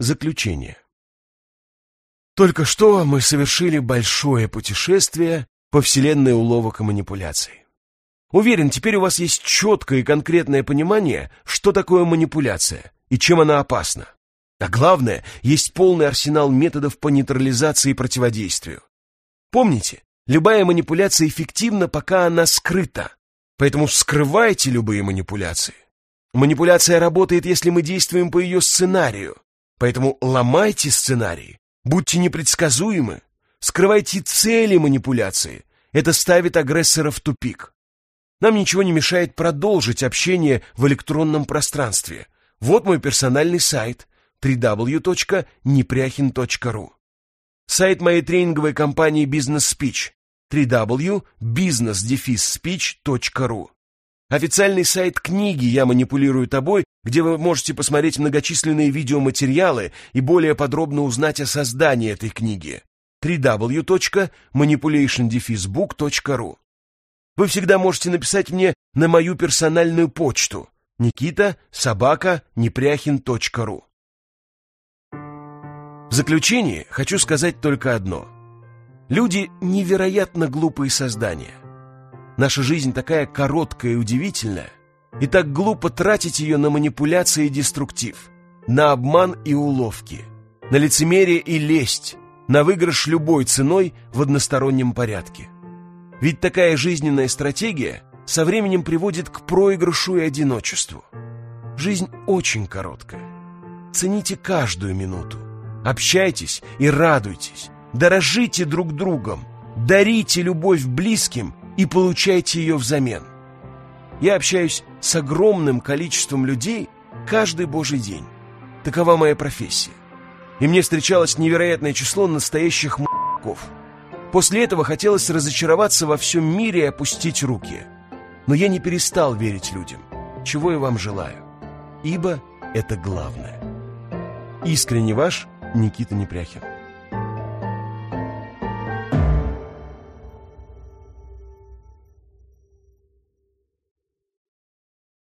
Заключение. Только что мы совершили большое путешествие по вселенной уловок и манипуляций. Уверен, теперь у вас есть четкое и конкретное понимание, что такое манипуляция и чем она опасна. А главное, есть полный арсенал методов по нейтрализации и противодействию. Помните, любая манипуляция эффективна, пока она скрыта. Поэтому скрывайте любые манипуляции. Манипуляция работает, если мы действуем по ее сценарию. Поэтому ломайте сценарии, будьте непредсказуемы, скрывайте цели манипуляции. Это ставит агрессора в тупик. Нам ничего не мешает продолжить общение в электронном пространстве. Вот мой персональный сайт www.непряхин.ру Сайт моей тренинговой компании Business Speech www.business-speech.ru Официальный сайт книги «Я манипулирую тобой», где вы можете посмотреть многочисленные видеоматериалы и более подробно узнать о создании этой книги www.manipulationdefizebook.ru Вы всегда можете написать мне на мою персональную почту никита В заключение хочу сказать только одно. Люди – невероятно глупые создания. Наша жизнь такая короткая и удивительная, и так глупо тратить ее на манипуляции и деструктив, на обман и уловки, на лицемерие и лесть, на выигрыш любой ценой в одностороннем порядке. Ведь такая жизненная стратегия со временем приводит к проигрышу и одиночеству. Жизнь очень короткая. Цените каждую минуту. Общайтесь и радуйтесь. Дорожите друг другом. Дарите любовь близким и получайте ее взамен. Я общаюсь с огромным количеством людей каждый божий день. Такова моя профессия. И мне встречалось невероятное число настоящих м***ков. После этого хотелось разочароваться во всем мире и опустить руки. Но я не перестал верить людям, чего я вам желаю. Ибо это главное. Искренне ваш Никита Непряхин.